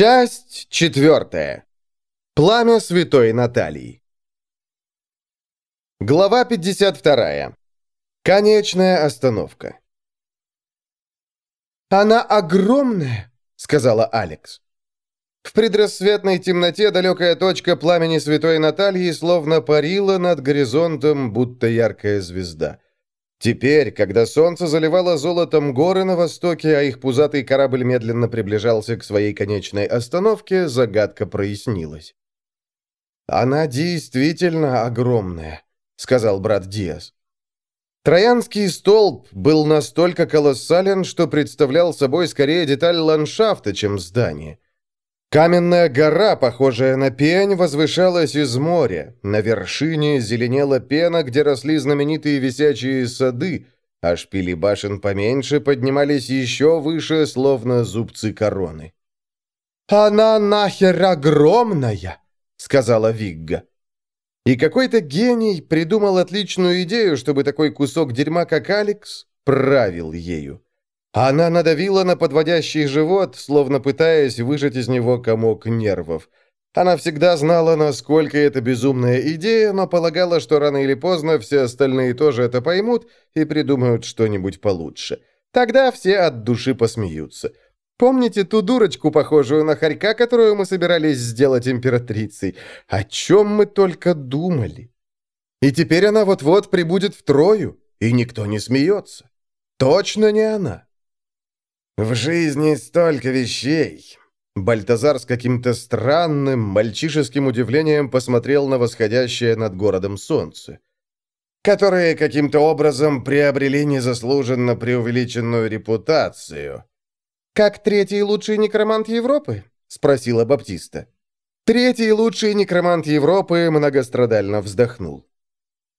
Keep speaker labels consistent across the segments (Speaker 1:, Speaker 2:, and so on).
Speaker 1: Часть четвертая. Пламя святой Натальи. Глава 52. Конечная остановка.
Speaker 2: «Она огромная», — сказала Алекс.
Speaker 1: В предрассветной темноте далекая точка пламени святой Натальи словно парила над горизонтом, будто яркая звезда. Теперь, когда солнце заливало золотом горы на востоке, а их пузатый корабль медленно приближался к своей конечной остановке, загадка прояснилась. «Она действительно огромная», — сказал брат Диас. Троянский столб был настолько колоссален, что представлял собой скорее деталь ландшафта, чем здание. Каменная гора, похожая на пень, возвышалась из моря. На вершине зеленела пена, где росли знаменитые висячие сады, а шпили башен поменьше поднимались еще выше, словно зубцы короны.
Speaker 2: «Она нахер огромная!» — сказала Вигга.
Speaker 1: И какой-то гений придумал отличную идею, чтобы такой кусок дерьма, как Алекс, правил ею. Она надавила на подводящий живот, словно пытаясь выжать из него комок нервов. Она всегда знала, насколько это безумная идея, но полагала, что рано или поздно все остальные тоже это поймут и придумают что-нибудь получше. Тогда все от души посмеются. Помните ту дурочку, похожую на хорька, которую мы собирались сделать императрицей? О чем мы только думали? И теперь она вот-вот прибудет в Трою, и никто не смеется. Точно не она.
Speaker 3: «В жизни столько вещей!»
Speaker 1: Бальтазар с каким-то странным, мальчишеским удивлением посмотрел на восходящее над городом солнце.
Speaker 3: «Которые каким-то образом приобрели незаслуженно преувеличенную репутацию».
Speaker 2: «Как третий лучший некромант Европы?» — спросила Баптиста.
Speaker 1: Третий лучший некромант Европы многострадально вздохнул.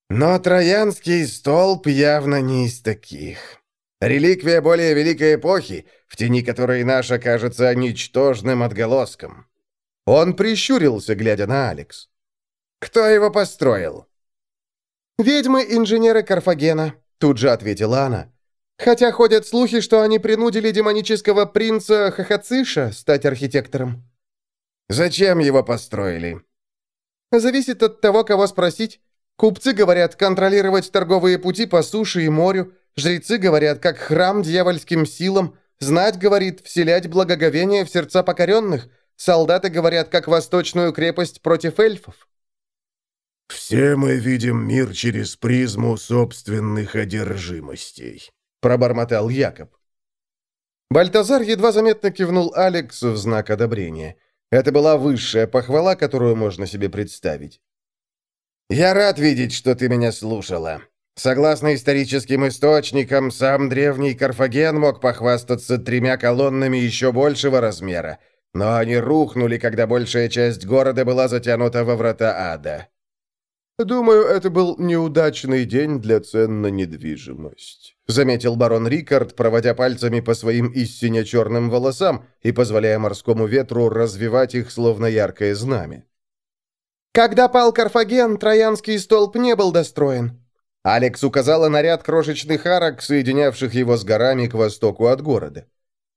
Speaker 3: «Но Троянский столб явно не из таких». Реликвия более великой эпохи, в тени которой наша кажется ничтожным отголоском».
Speaker 1: Он прищурился, глядя на Алекс.
Speaker 3: «Кто его построил?»
Speaker 2: «Ведьмы-инженеры Карфагена», — тут же ответила она. «Хотя ходят слухи, что они принудили демонического принца Хахациша стать архитектором».
Speaker 3: «Зачем его построили?»
Speaker 2: «Зависит от того, кого спросить. Купцы говорят контролировать торговые пути по суше и морю, Жрецы говорят, как храм дьявольским силам, знать, говорит, вселять благоговение в сердца покоренных, солдаты говорят, как восточную крепость против эльфов.
Speaker 4: «Все мы видим мир через призму собственных одержимостей», — пробормотал Якоб.
Speaker 1: Бальтазар едва заметно кивнул Алекс в знак одобрения. Это была высшая похвала, которую можно себе представить.
Speaker 3: «Я рад видеть, что ты меня слушала. Согласно историческим источникам, сам древний Карфаген мог похвастаться тремя колоннами еще большего размера, но они рухнули, когда большая часть города была затянута во врата ада.
Speaker 1: «Думаю, это был неудачный день для цен на недвижимость», заметил барон Рикард, проводя пальцами по своим истинно черным волосам и позволяя морскому ветру развивать их, словно яркое знамя.
Speaker 2: «Когда пал Карфаген, Троянский столб не был достроен»,
Speaker 1: Алекс указала на ряд крошечных арок, соединявших его с горами к востоку от города.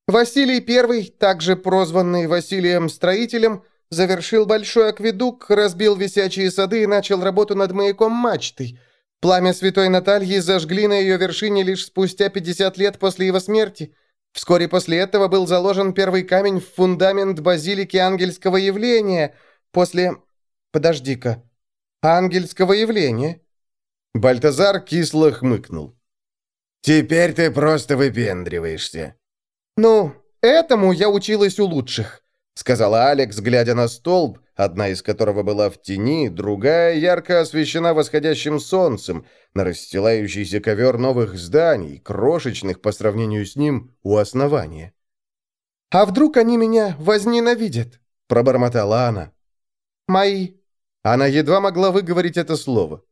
Speaker 2: Василий I, также прозванный Василием Строителем, завершил большой акведук, разбил висячие сады и начал работу над маяком мачтой. Пламя Святой Натальи зажгли на ее вершине лишь спустя 50 лет после его смерти. Вскоре после этого был заложен первый камень в фундамент базилики ангельского явления. После... Подожди-ка. Ангельского явления?
Speaker 1: Бальтазар кисло хмыкнул.
Speaker 3: «Теперь ты просто выпендриваешься».
Speaker 2: «Ну, этому я училась у лучших», — сказала Алекс, глядя на столб, одна из которого была в тени, другая ярко освещена восходящим солнцем, на расстилающийся ковер новых зданий, крошечных по сравнению с ним у основания. «А вдруг они меня возненавидят?» — пробормотала она. «Мои».
Speaker 1: Она едва могла выговорить это слово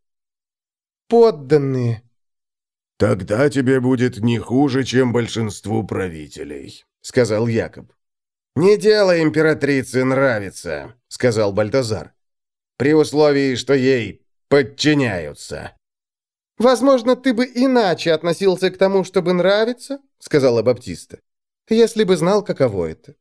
Speaker 2: подданные».
Speaker 4: «Тогда тебе будет не хуже, чем большинству правителей», — сказал Якоб.
Speaker 3: «Не дело императрице нравится», — сказал Бальтазар. «При условии, что ей подчиняются».
Speaker 2: «Возможно, ты бы иначе относился к тому, чтобы нравиться», — сказала Баптиста, «если бы знал, каково это».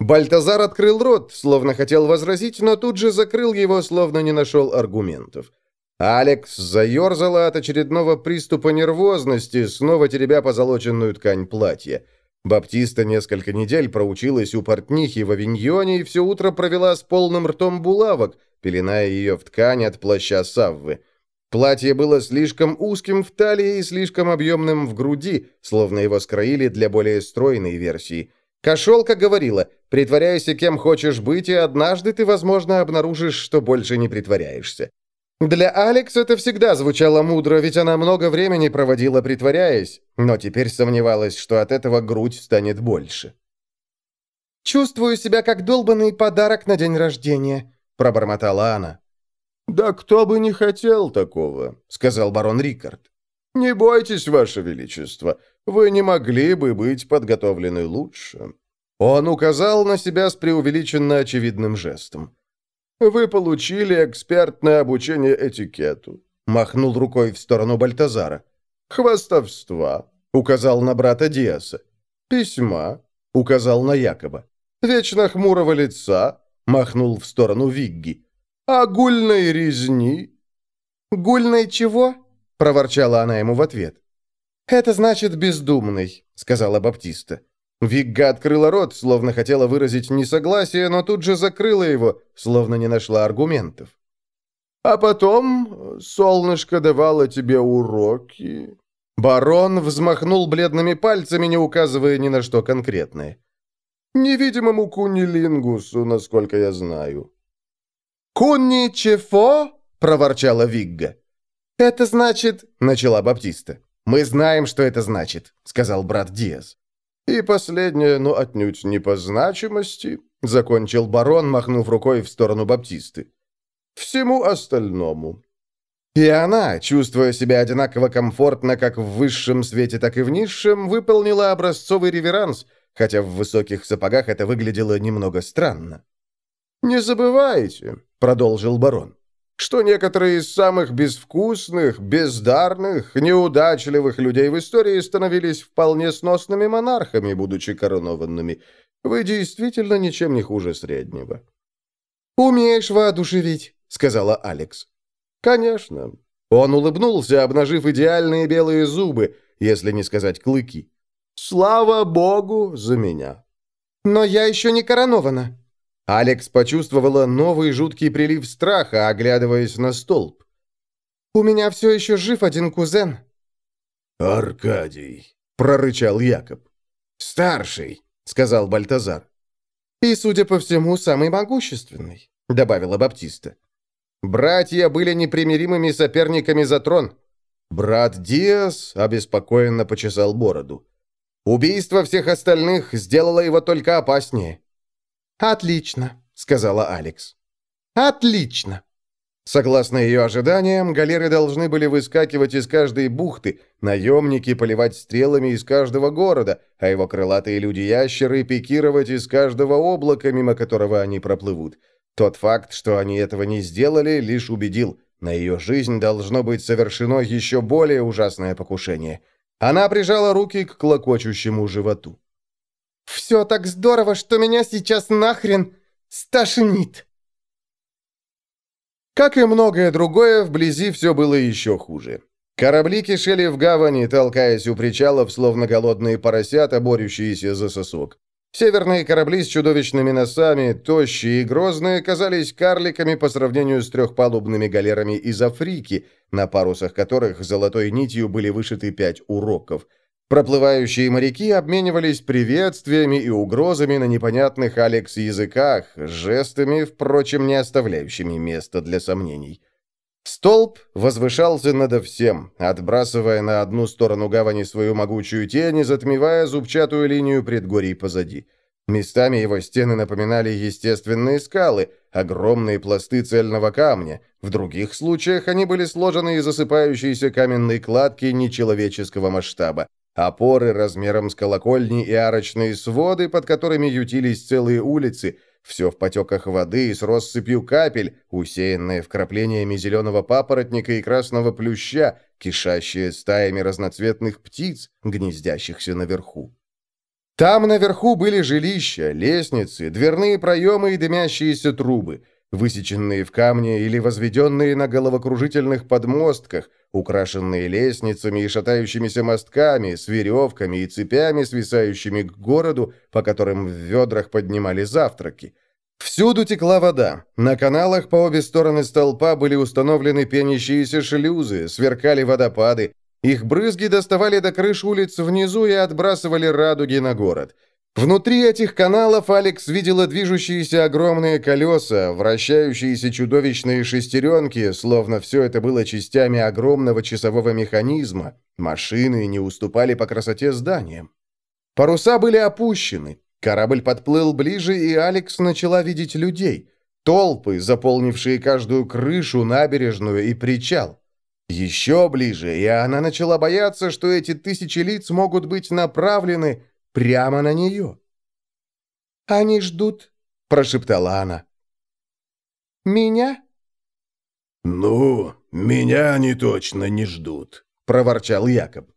Speaker 1: Бальтазар открыл рот, словно хотел возразить, но тут же закрыл его, словно не нашел аргументов. Алекс заерзала от очередного приступа нервозности, снова теребя позолоченную ткань платья. Баптиста несколько недель проучилась у портнихи в Авиньоне и все утро провела с полным ртом булавок, пеленая ее в ткань от плаща Саввы. Платье было слишком узким в талии и слишком объемным в груди, словно его скроили для более стройной версии. Кошелка говорила, притворяйся кем хочешь быть, и однажды ты, возможно, обнаружишь, что больше не притворяешься. Для Алекс это всегда звучало мудро, ведь она много времени проводила, притворяясь, но теперь сомневалась, что от этого грудь станет больше.
Speaker 2: «Чувствую себя как долбанный подарок на день рождения», — пробормотала она.
Speaker 4: «Да кто бы не хотел такого», — сказал барон Рикард. «Не бойтесь, ваше величество, вы не могли бы быть подготовлены лучше».
Speaker 1: Он указал на себя с преувеличенно очевидным жестом.
Speaker 4: «Вы получили экспертное обучение этикету», — махнул рукой в сторону Бальтазара. «Хвастовства», — указал на брата Диаса. «Письма», — указал на Якоба. «Вечно хмурого лица», — махнул в сторону Вигги. «А гульной резни?»
Speaker 2: «Гульной чего?» — проворчала она ему в ответ.
Speaker 1: «Это значит бездумный», — сказала Баптиста. Вигга открыла рот, словно хотела выразить несогласие, но тут же закрыла его, словно не нашла аргументов.
Speaker 4: «А потом солнышко давало тебе уроки».
Speaker 1: Барон взмахнул бледными пальцами, не указывая ни на что конкретное.
Speaker 4: «Невидимому кунилингусу, насколько я знаю».
Speaker 2: «Кунни чефо?»
Speaker 1: — проворчала Вигга.
Speaker 2: «Это значит...»
Speaker 1: — начала Баптиста. «Мы знаем, что это значит», — сказал брат Диас.
Speaker 4: «И последнее, но отнюдь не по значимости», — закончил барон, махнув рукой в сторону Баптисты. «Всему остальному».
Speaker 1: И она, чувствуя себя одинаково комфортно как в высшем свете, так и в низшем, выполнила образцовый реверанс, хотя в высоких сапогах это выглядело немного странно.
Speaker 4: «Не забывайте», — продолжил барон, что некоторые из самых безвкусных, бездарных, неудачливых людей в истории становились вполне сносными монархами, будучи коронованными. Вы действительно ничем не хуже среднего».
Speaker 2: «Умеешь воодушевить», — сказала Алекс.
Speaker 4: «Конечно».
Speaker 1: Он улыбнулся, обнажив идеальные белые зубы, если не сказать клыки.
Speaker 4: «Слава богу за меня!»
Speaker 2: «Но я еще не коронована»,
Speaker 1: Алекс почувствовала новый жуткий прилив страха, оглядываясь на столб.
Speaker 2: «У меня все еще жив один кузен».
Speaker 4: «Аркадий», —
Speaker 1: прорычал Якоб. «Старший», — сказал Бальтазар.
Speaker 2: «И, судя по всему, самый могущественный», —
Speaker 1: добавила Баптиста. Братья были непримиримыми соперниками за трон. Брат Диас обеспокоенно почесал бороду. Убийство всех остальных сделало его только опаснее.
Speaker 2: «Отлично», — сказала Алекс.
Speaker 1: «Отлично». Согласно ее ожиданиям, галеры должны были выскакивать из каждой бухты, наемники поливать стрелами из каждого города, а его крылатые люди-ящеры пикировать из каждого облака, мимо которого они проплывут. Тот факт, что они этого не сделали, лишь убедил, на ее жизнь должно быть совершено еще более ужасное покушение. Она прижала руки к клокочущему животу.
Speaker 2: Все так здорово, что меня сейчас нахрен стошнит.
Speaker 1: Как и многое другое, вблизи все было еще хуже. Корабли кишели в гавани, толкаясь у причалов, словно голодные поросята, борющиеся за сосок. Северные корабли с чудовищными носами, тощие и грозные, казались карликами по сравнению с трехпалубными галерами из Африки, на парусах которых золотой нитью были вышиты пять уроков – Проплывающие моряки обменивались приветствиями и угрозами на непонятных Алекс языках, жестами, впрочем, не оставляющими места для сомнений. Столб возвышался надо всем, отбрасывая на одну сторону гавани свою могучую тень и затмевая зубчатую линию предгорий позади. Местами его стены напоминали естественные скалы, огромные пласты цельного камня. В других случаях они были сложены из осыпающейся каменной кладки нечеловеческого масштаба опоры размером с колокольни и арочные своды, под которыми ютились целые улицы, все в потеках воды и с россыпью капель, усеянные вкраплениями зеленого папоротника и красного плюща, кишащие стаями разноцветных птиц, гнездящихся наверху. Там наверху были жилища, лестницы, дверные проемы и дымящиеся трубы, высеченные в камне или возведенные на головокружительных подмостках, украшенные лестницами и шатающимися мостками, с веревками и цепями, свисающими к городу, по которым в ведрах поднимали завтраки. Всюду текла вода. На каналах по обе стороны столпа были установлены пенящиеся шлюзы, сверкали водопады. Их брызги доставали до крыш улиц внизу и отбрасывали радуги на город. Внутри этих каналов Алекс видела движущиеся огромные колеса, вращающиеся чудовищные шестеренки, словно все это было частями огромного часового механизма. Машины не уступали по красоте зданиям. Паруса были опущены. Корабль подплыл ближе, и Алекс начала видеть людей. Толпы, заполнившие каждую крышу, набережную и причал. Еще ближе, и она начала бояться, что эти тысячи лиц могут быть направлены прямо на нее.
Speaker 2: «Они ждут», — прошептала она. «Меня?»
Speaker 3: «Ну, меня они точно не ждут», — проворчал Якоб.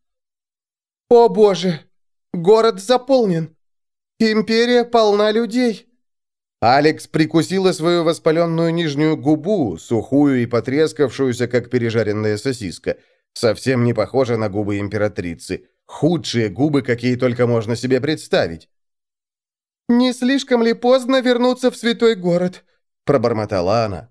Speaker 2: «О боже! Город заполнен! Империя полна людей!»
Speaker 1: Алекс прикусила свою воспаленную нижнюю губу, сухую и потрескавшуюся, как пережаренная сосиска. Совсем не похожа на губы императрицы. Худшие губы, какие только можно себе представить.
Speaker 2: «Не слишком ли поздно вернуться в святой город?» – пробормотала она.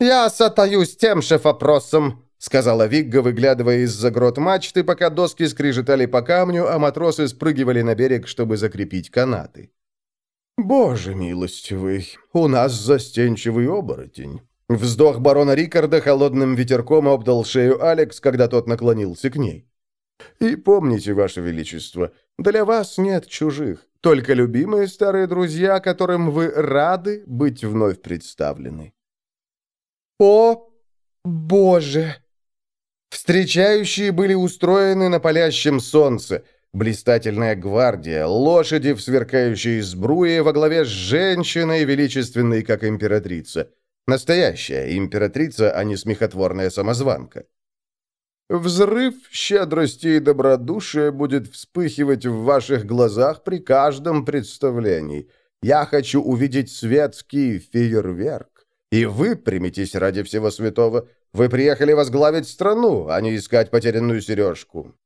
Speaker 1: «Я сатаюсь тем же вопросом», — сказала Вигга, выглядывая из-за грот мачты, пока доски скрижетали по камню, а матросы спрыгивали на берег, чтобы закрепить канаты. «Боже милостивый, у нас застенчивый оборотень». Вздох барона Рикарда холодным ветерком обдал шею Алекс, когда тот наклонился к ней. И помните, Ваше Величество, для вас нет чужих, только любимые старые друзья, которым вы рады быть вновь представлены.
Speaker 2: О, Боже!
Speaker 1: Встречающие были устроены на палящем солнце. Блистательная гвардия, лошади в сверкающей сбруе во главе с женщиной, величественной, как императрица. Настоящая императрица, а не смехотворная самозванка. Взрыв щедрости и добродушия будет вспыхивать в ваших глазах при каждом представлении. Я хочу увидеть светский фейерверк. И вы приметесь ради всего святого. Вы приехали возглавить страну, а не искать потерянную сережку».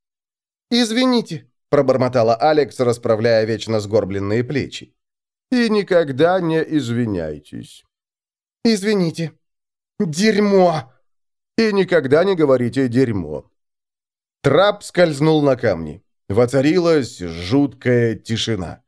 Speaker 2: «Извините», — пробормотала Алекс, расправляя вечно сгорбленные плечи.
Speaker 1: «И никогда не извиняйтесь».
Speaker 2: «Извините». «Дерьмо!»
Speaker 1: И никогда не говорите «дерьмо». Трап скользнул на камни. Воцарилась жуткая тишина.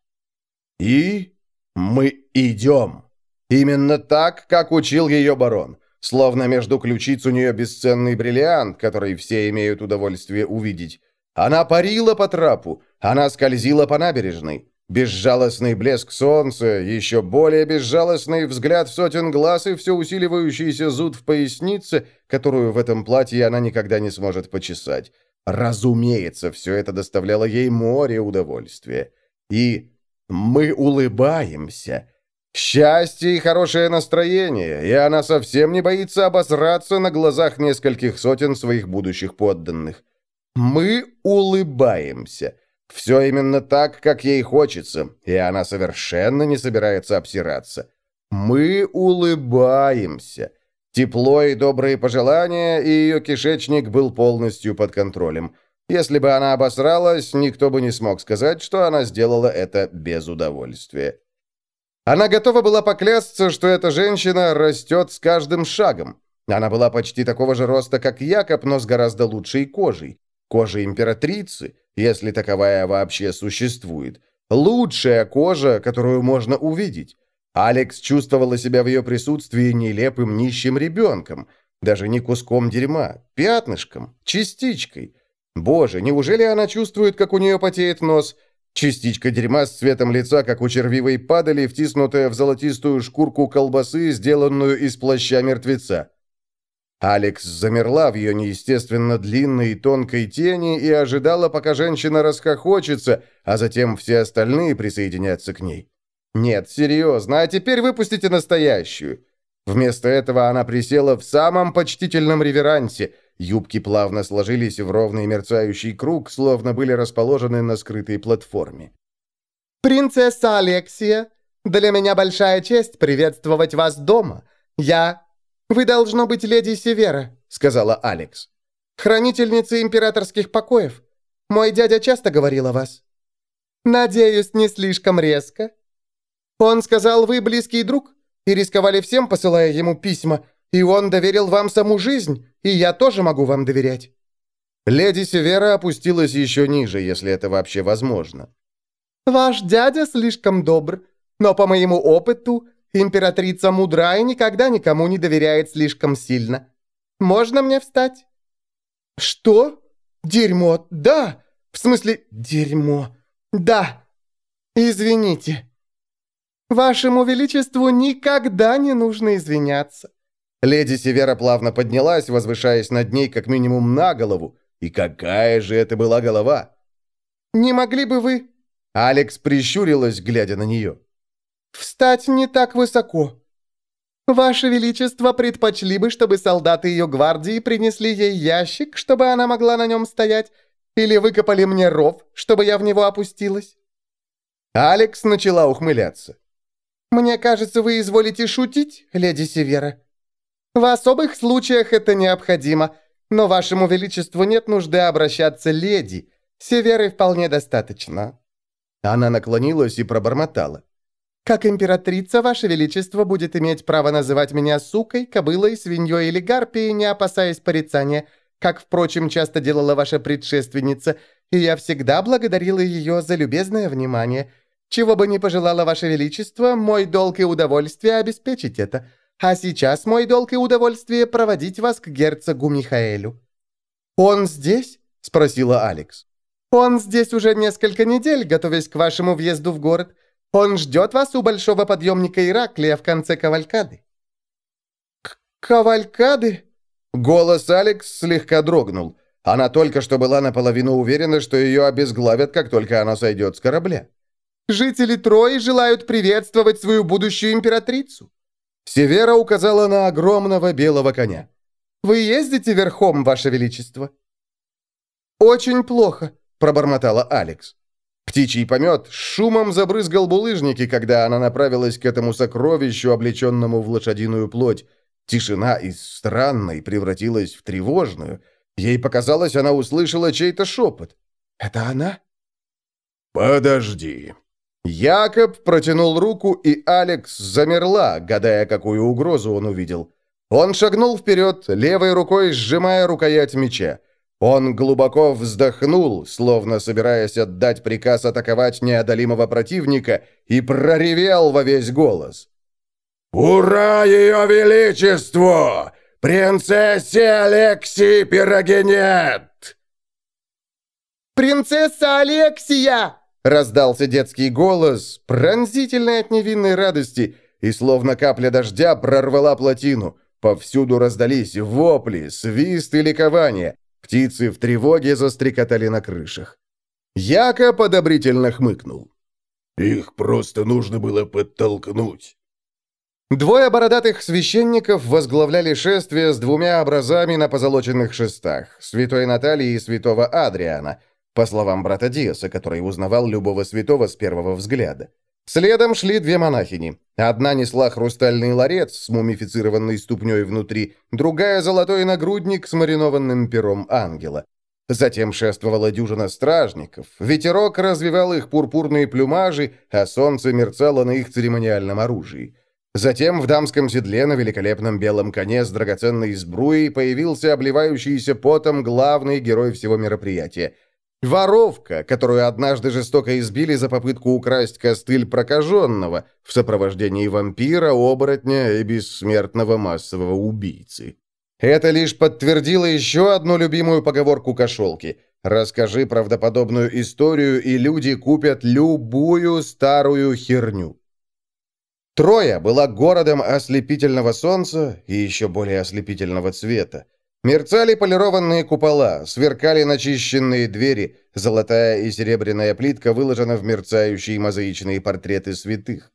Speaker 1: И мы идем. Именно так, как учил ее барон. Словно между ключиц у нее бесценный бриллиант, который все имеют удовольствие увидеть. Она парила по трапу, она скользила по набережной. Безжалостный блеск солнца, еще более безжалостный взгляд сотен глаз и все усиливающийся зуд в пояснице, которую в этом платье она никогда не сможет почесать. Разумеется, все это доставляло ей море удовольствия. И мы улыбаемся. Счастье и хорошее настроение, и она совсем не боится обосраться на глазах нескольких сотен своих будущих подданных. Мы улыбаемся. Все именно так, как ей хочется, и она совершенно не собирается обсираться. Мы улыбаемся. Тепло и добрые пожелания, и ее кишечник был полностью под контролем. Если бы она обосралась, никто бы не смог сказать, что она сделала это без удовольствия. Она готова была поклясться, что эта женщина растет с каждым шагом. Она была почти такого же роста, как Якоб, но с гораздо лучшей кожей. Кожа императрицы, если таковая вообще существует. Лучшая кожа, которую можно увидеть. Алекс чувствовала себя в ее присутствии нелепым нищим ребенком. Даже не куском дерьма, пятнышком, частичкой. Боже, неужели она чувствует, как у нее потеет нос? Частичка дерьма с цветом лица, как у червивой падали, втиснутая в золотистую шкурку колбасы, сделанную из плаща мертвеца. Алекс замерла в ее неестественно длинной и тонкой тени и ожидала, пока женщина расхохочется, а затем все остальные присоединятся к ней. «Нет, серьезно, а теперь выпустите настоящую». Вместо этого она присела в самом почтительном реверансе. Юбки плавно сложились в ровный мерцающий круг, словно были расположены на скрытой платформе.
Speaker 2: «Принцесса Алексия, для меня большая честь приветствовать вас дома. Я... Вы должно быть леди Севера», — сказала Алекс. «Хранительница императорских покоев. Мой дядя часто говорил о вас». «Надеюсь, не слишком резко». «Он сказал, вы близкий друг, и рисковали всем, посылая ему письма, и он доверил вам саму жизнь, и я тоже могу вам доверять».
Speaker 1: Леди Севера опустилась еще ниже, если это вообще возможно.
Speaker 2: «Ваш дядя слишком добр, но по моему опыту императрица мудра и никогда никому не доверяет слишком сильно. Можно мне встать?» «Что? Дерьмо, да! В смысле, дерьмо, да! Извините!» «Вашему Величеству никогда не нужно извиняться!»
Speaker 1: Леди Севера плавно поднялась, возвышаясь над ней как минимум на голову. И какая же это была голова!
Speaker 2: «Не могли бы вы
Speaker 1: Алекс прищурилась, глядя на нее.
Speaker 2: «Встать не так высоко. Ваше Величество предпочли бы, чтобы солдаты ее гвардии принесли ей ящик, чтобы она могла на нем стоять, или выкопали мне ров, чтобы я в него опустилась?»
Speaker 1: Алекс начала ухмыляться.
Speaker 2: «Мне кажется, вы изволите шутить, леди Севера. В особых случаях это необходимо, но вашему величеству нет нужды обращаться леди. Северы вполне достаточно.
Speaker 1: Она наклонилась и пробормотала.
Speaker 2: «Как императрица, Ваше Величество будет иметь право называть меня сукой, кобылой, свиньей или гарпией, не опасаясь порицания, как, впрочем, часто делала ваша предшественница, и я всегда благодарила ее за любезное внимание. Чего бы ни пожелала Ваше Величество, мой долг и удовольствие обеспечить это. А сейчас мой долг и удовольствие проводить вас к герцогу Михаэлю». «Он здесь?» — спросила Алекс. Он здесь уже несколько недель, готовясь к вашему въезду в город. Он ждет вас у большого подъемника Ираклия в конце кавалькады».
Speaker 1: К «Кавалькады?» Голос Алекс слегка дрогнул. Она только что была наполовину уверена, что ее обезглавят, как только она сойдет с корабля.
Speaker 2: «Жители Трои желают приветствовать свою будущую императрицу».
Speaker 1: Севера указала на огромного белого коня.
Speaker 2: «Вы ездите верхом, Ваше Величество?»
Speaker 1: «Очень плохо», — пробормотала Алекс. Птичий помет шумом забрызгал булыжники, когда она направилась к этому сокровищу, облеченному в лошадиную плоть. Тишина из странной превратилась в тревожную. Ей показалось, она услышала чей-то шепот. «Это она?» «Подожди». Якоб протянул руку, и Алекс замерла, гадая, какую угрозу он увидел. Он шагнул вперед, левой рукой сжимая рукоять меча. Он глубоко вздохнул, словно собираясь отдать приказ атаковать неодолимого противника, и проревел во весь голос. «Ура ее величеству! Принцессе Алексии Пирогенет!»
Speaker 2: «Принцесса Алексия!» — раздался детский голос, пронзительный от невинной радости, и словно капля дождя прорвала плотину. Повсюду раздались вопли, свист и ликование. Птицы в тревоге застрекотали на крышах. Яко подобрительно хмыкнул.
Speaker 4: «Их просто нужно было подтолкнуть».
Speaker 1: Двое бородатых священников возглавляли шествие с двумя образами на позолоченных шестах, святой Натальи и святого Адриана, по словам брата Диаса, который узнавал любого святого с первого взгляда. Следом шли две монахини. Одна несла хрустальный ларец с мумифицированной ступней внутри, другая — золотой нагрудник с маринованным пером ангела. Затем шествовала дюжина стражников. Ветерок развивал их пурпурные плюмажи, а солнце мерцало на их церемониальном оружии. Затем в дамском седле на великолепном белом коне с драгоценной сбруей появился обливающийся потом главный герой всего мероприятия — Воровка, которую однажды жестоко избили за попытку украсть костыль прокаженного в сопровождении вампира, оборотня и бессмертного массового убийцы. Это лишь подтвердило еще одну любимую поговорку кошелки. «Расскажи правдоподобную историю, и люди купят любую старую херню». Троя была городом ослепительного солнца и еще более ослепительного цвета. Мерцали полированные купола, сверкали начищенные двери, золотая и серебряная плитка выложена в мерцающие мозаичные портреты святых.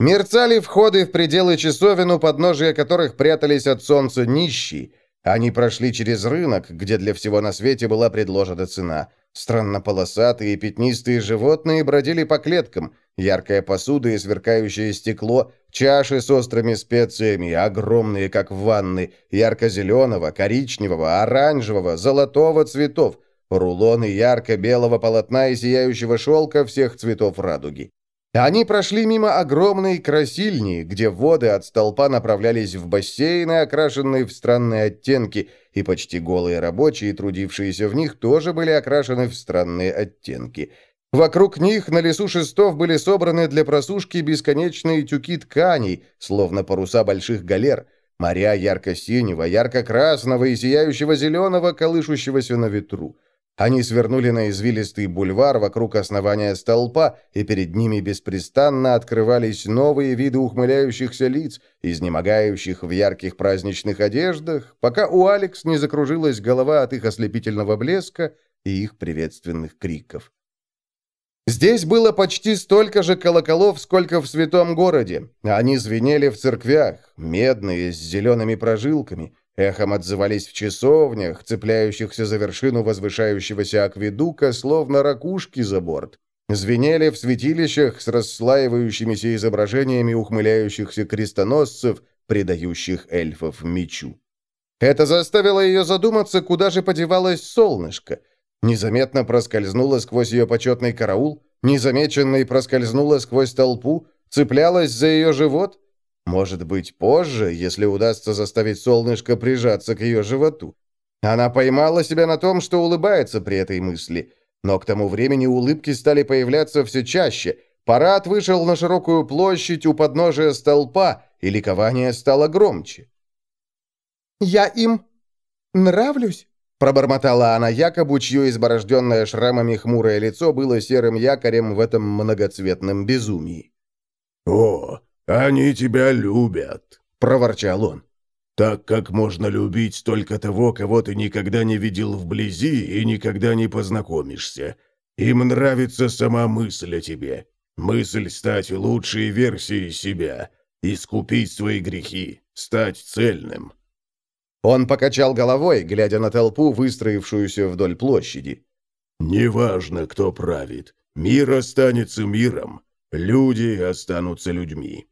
Speaker 1: Мерцали входы в пределы часовен, подножия которых прятались от солнца нищие. Они прошли через рынок, где для всего на свете была предложена цена. Странно-полосатые пятнистые животные бродили по клеткам, яркая посуда и сверкающее стекло, чаши с острыми специями, огромные, как ванны, ярко-зеленого, коричневого, оранжевого, золотого цветов, рулоны ярко-белого полотна и сияющего шелка всех цветов радуги. Они прошли мимо огромной красильни, где воды от столпа направлялись в бассейны, окрашенные в странные оттенки, и почти голые рабочие, трудившиеся в них, тоже были окрашены в странные оттенки. Вокруг них на лесу шестов были собраны для просушки бесконечные тюки тканей, словно паруса больших галер, моря ярко-синего, ярко-красного и сияющего зеленого, колышущегося на ветру. Они свернули на извилистый бульвар вокруг основания столпа, и перед ними беспрестанно открывались новые виды ухмыляющихся лиц, изнемогающих в ярких праздничных одеждах, пока у Алекс не закружилась голова от их ослепительного блеска и их приветственных криков. Здесь было почти столько же колоколов, сколько в святом городе. Они звенели в церквях, медные, с зелеными прожилками – Эхом отзывались в часовнях, цепляющихся за вершину возвышающегося акведука, словно ракушки за борт. Звенели в святилищах с расслаивающимися изображениями ухмыляющихся крестоносцев, предающих эльфов мечу. Это заставило ее задуматься, куда же подевалось солнышко. Незаметно проскользнуло сквозь ее почетный караул, незамеченной проскользнуло сквозь толпу, цеплялась за ее живот — может быть, позже, если удастся заставить солнышко прижаться к ее животу. Она поймала себя на том, что улыбается при этой мысли. Но к тому времени улыбки стали появляться все чаще. Парад вышел на широкую площадь у подножия столпа, и ликование стало громче.
Speaker 2: «Я им нравлюсь?»
Speaker 1: Пробормотала она якобы, чье изборожденное шрамами хмурое лицо было серым якорем в этом многоцветном безумии.
Speaker 4: «О, «Они тебя любят», —
Speaker 1: проворчал он.
Speaker 4: «Так как можно любить только того, кого ты никогда не видел вблизи и никогда не познакомишься. Им нравится сама мысль о тебе. Мысль стать лучшей версией себя, искупить свои грехи, стать цельным».
Speaker 1: Он покачал головой, глядя на толпу, выстроившуюся вдоль площади.
Speaker 4: «Неважно, кто правит. Мир останется миром. Люди останутся людьми.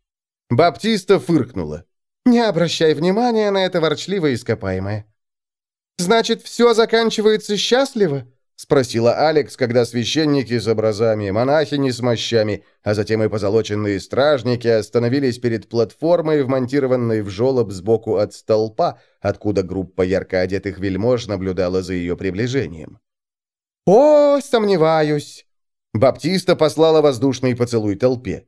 Speaker 1: Баптиста фыркнула.
Speaker 2: «Не обращай внимания на это ворчливое ископаемое». «Значит, все заканчивается счастливо?»
Speaker 1: — спросила Алекс, когда священники с образами, монахини с мощами, а затем и позолоченные стражники остановились перед платформой, вмонтированной в жолоб сбоку от столпа, откуда группа ярко одетых вельмож наблюдала за ее приближением.
Speaker 2: «О, сомневаюсь!»
Speaker 1: Баптиста послала воздушный поцелуй толпе.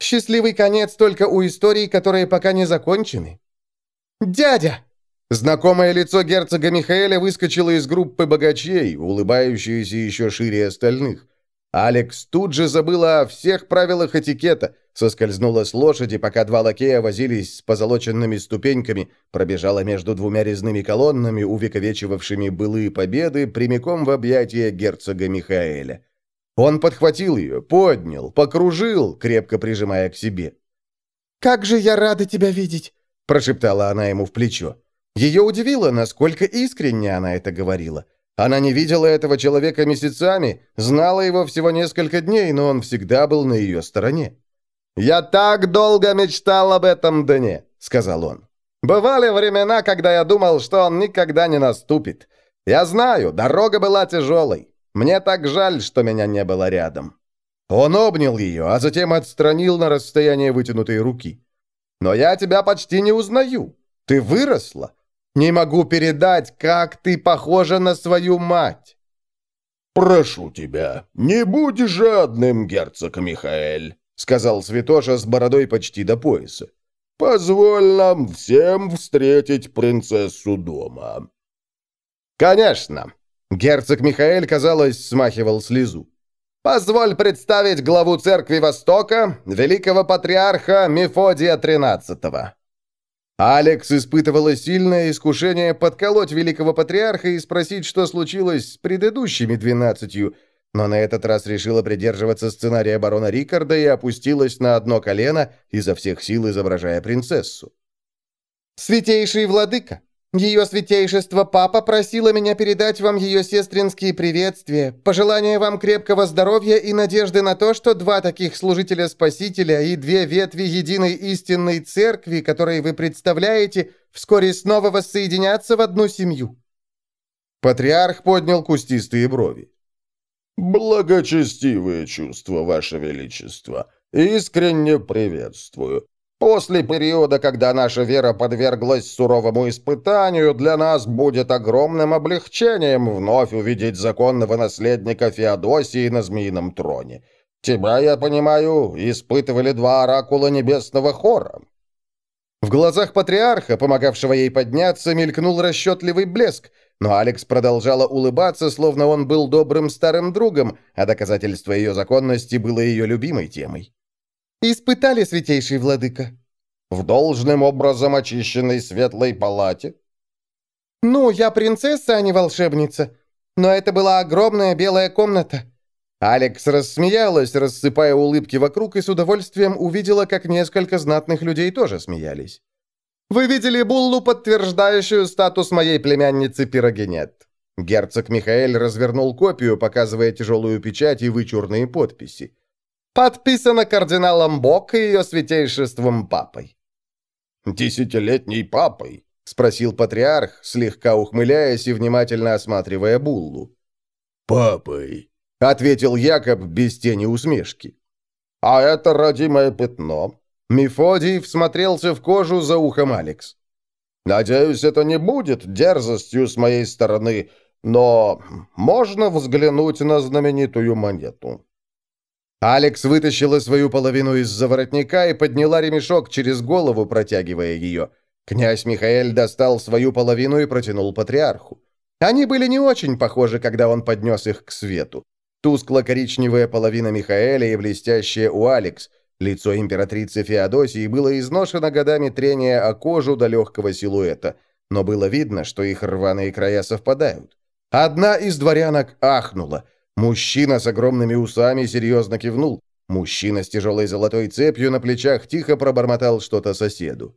Speaker 2: Счастливый конец только у историй, которые пока не закончены. Дядя!»
Speaker 1: Знакомое лицо герцога Михаэля выскочило из группы богачей, улыбающиеся еще шире остальных. Алекс тут же забыла о всех правилах этикета, соскользнула с лошади, пока два лакея возились с позолоченными ступеньками, пробежала между двумя резными колоннами, увековечивавшими былые победы, прямиком в объятия герцога Михаэля. Он подхватил ее, поднял, покружил, крепко прижимая к себе.
Speaker 2: «Как же я рада тебя видеть!»
Speaker 1: – прошептала она ему в плечо. Ее удивило, насколько искренне она это говорила. Она не видела этого человека месяцами, знала его всего несколько дней, но он всегда был на ее стороне. «Я так долго мечтал об этом дне», — сказал он. «Бывали времена, когда я думал, что он никогда не наступит. Я знаю, дорога была тяжелой. Мне так жаль, что меня не было рядом». Он обнял ее, а затем отстранил на расстояние вытянутой руки. «Но я тебя почти не узнаю. Ты выросла. Не могу передать, как ты похожа на свою мать».
Speaker 4: «Прошу тебя, не будь жадным, герцог Михаэль», — сказал святоша с бородой почти до пояса. «Позволь нам всем встретить принцессу дома».
Speaker 1: «Конечно», Герцог Михаэль, казалось, смахивал слезу. «Позволь представить главу Церкви Востока, великого патриарха Мефодия XIII». Алекс испытывала сильное искушение подколоть великого патриарха и спросить, что случилось с предыдущими двенадцатью, но на этот раз решила придерживаться сценария барона Рикарда и опустилась на одно колено, изо всех сил изображая принцессу.
Speaker 2: «Святейший владыка, Ее святейшество Папа просила меня передать вам ее сестринские приветствия, пожелания вам крепкого здоровья и надежды на то, что два таких служителя Спасителя и две ветви единой истинной церкви, которые вы представляете, вскоре снова воссоединятся в одну семью».
Speaker 1: Патриарх поднял кустистые брови.
Speaker 4: «Благочестивые чувства, Ваше Величество. Искренне приветствую. После периода, когда наша вера подверглась суровому испытанию, для нас будет огромным облегчением вновь увидеть законного наследника Феодосии на Змеином троне. Тебя, я понимаю, испытывали два оракула небесного хора».
Speaker 1: В глазах патриарха, помогавшего ей подняться, мелькнул расчетливый блеск, но Алекс продолжала улыбаться, словно он был добрым старым другом, а доказательство ее законности было ее любимой темой.
Speaker 2: «Испытали, святейший владыка».
Speaker 4: «В должным образом очищенной светлой палате?»
Speaker 2: «Ну, я принцесса, а не волшебница. Но это была огромная белая комната».
Speaker 1: Алекс рассмеялась, рассыпая улыбки вокруг, и с удовольствием увидела, как несколько знатных людей тоже смеялись.
Speaker 2: «Вы видели буллу, подтверждающую статус моей племянницы Пирогенет?»
Speaker 1: Герцог Михаэль развернул копию, показывая тяжелую печать и вычурные подписи.
Speaker 2: Подписано кардиналом Бок и ее святейшеством папой».
Speaker 4: «Десятилетней папой?»
Speaker 1: — спросил патриарх, слегка ухмыляясь и внимательно осматривая Буллу.
Speaker 4: «Папой», —
Speaker 1: ответил Якоб без тени усмешки.
Speaker 4: «А это родимое пятно».
Speaker 1: Мефодий всмотрелся в кожу за ухом Алекс.
Speaker 4: «Надеюсь, это не будет дерзостью с моей стороны, но можно взглянуть на знаменитую монету».
Speaker 1: Алекс вытащила свою половину из-за воротника и подняла ремешок через голову, протягивая ее. Князь Михаэль достал свою половину и протянул патриарху. Они были не очень похожи, когда он поднес их к свету. Тускло-коричневая половина Михаэля и блестящая у Алекс. Лицо императрицы Феодосии было изношено годами трения о кожу до легкого силуэта, но было видно, что их рваные края совпадают. Одна из дворянок ахнула – Мужчина с огромными усами серьезно кивнул. Мужчина с тяжелой золотой цепью на плечах тихо пробормотал что-то соседу.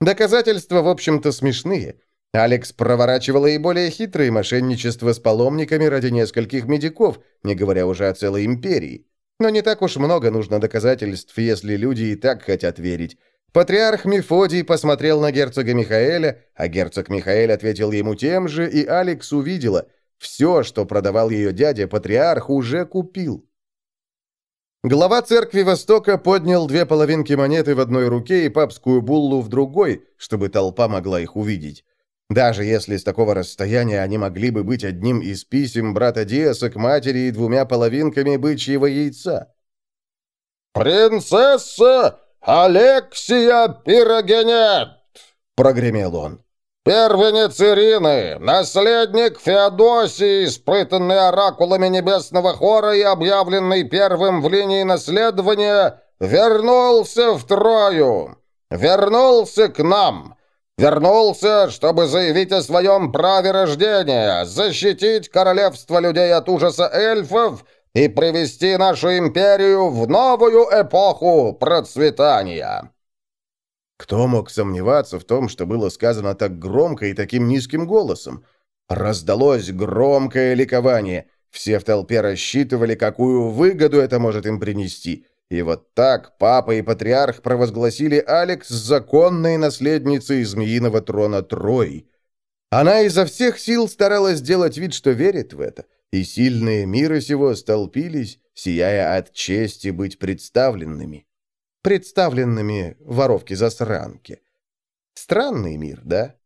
Speaker 1: Доказательства, в общем-то, смешные. Алекс проворачивала и более хитрые мошенничества с паломниками ради нескольких медиков, не говоря уже о целой империи. Но не так уж много нужно доказательств, если люди и так хотят верить. Патриарх Мефодий посмотрел на герцога Михаэля, а герцог Михаэль ответил ему тем же, и Алекс увидела – все, что продавал ее дядя, патриарх уже купил. Глава церкви Востока поднял две половинки монеты в одной руке и папскую буллу в другой, чтобы толпа могла их увидеть. Даже если с такого расстояния они могли бы быть одним из писем брата Диаса к матери и двумя половинками бычьего яйца.
Speaker 4: «Принцесса Алексия Пирогенет!» — прогремел он. Первенец Ирины, наследник Феодосии, испытанный оракулами небесного хора и объявленный первым в линии наследования, вернулся в Трою, вернулся к нам, вернулся, чтобы заявить о своем праве рождения, защитить королевство людей от ужаса эльфов и привести нашу империю в новую эпоху процветания.
Speaker 1: Кто мог сомневаться в том, что было сказано так громко и таким низким голосом? Раздалось громкое ликование. Все в толпе рассчитывали, какую выгоду это может им принести. И вот так папа и патриарх провозгласили Алекс законной наследницей змеиного трона Трой. Она изо всех сил старалась сделать вид, что верит в это, и сильные мира сего столпились, сияя от чести быть представленными представленными воровки-засранки. Странный мир, да?